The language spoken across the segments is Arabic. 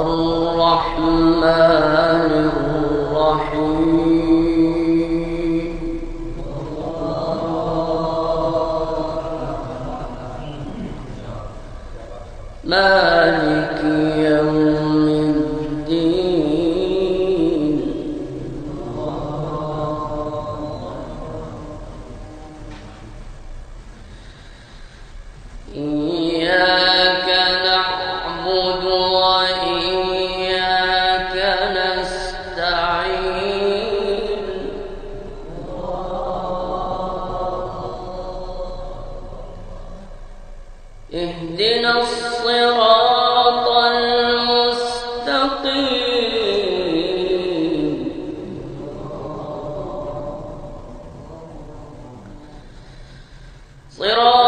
الرحمن الرحيم. مالك صراط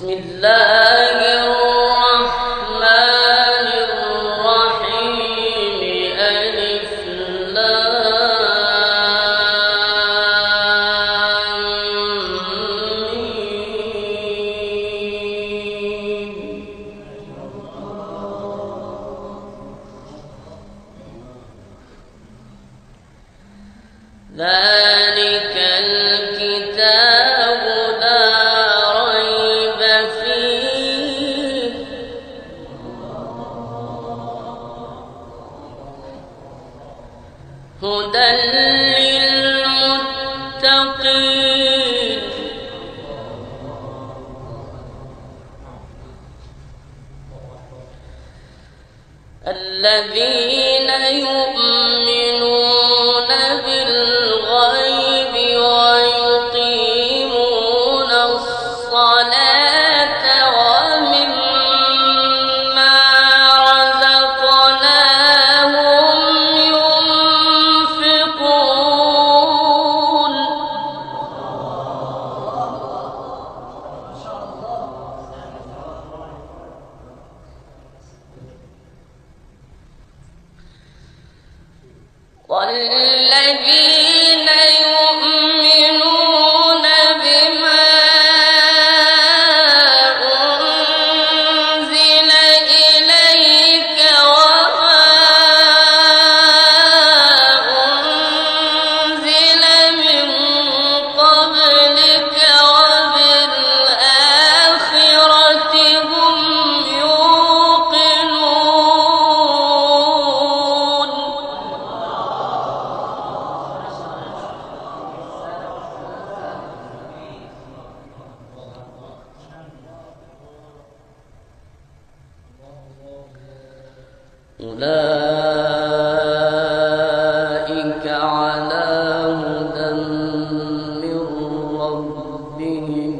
بسم الله الرحمن الرحيم. ألف لام ذلك الذين يؤمنون والذين أولئك على هدى من ربهم.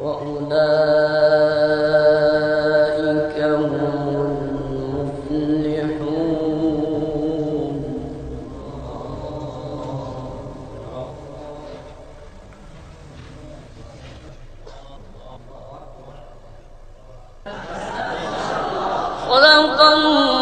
وأولئك صدق الله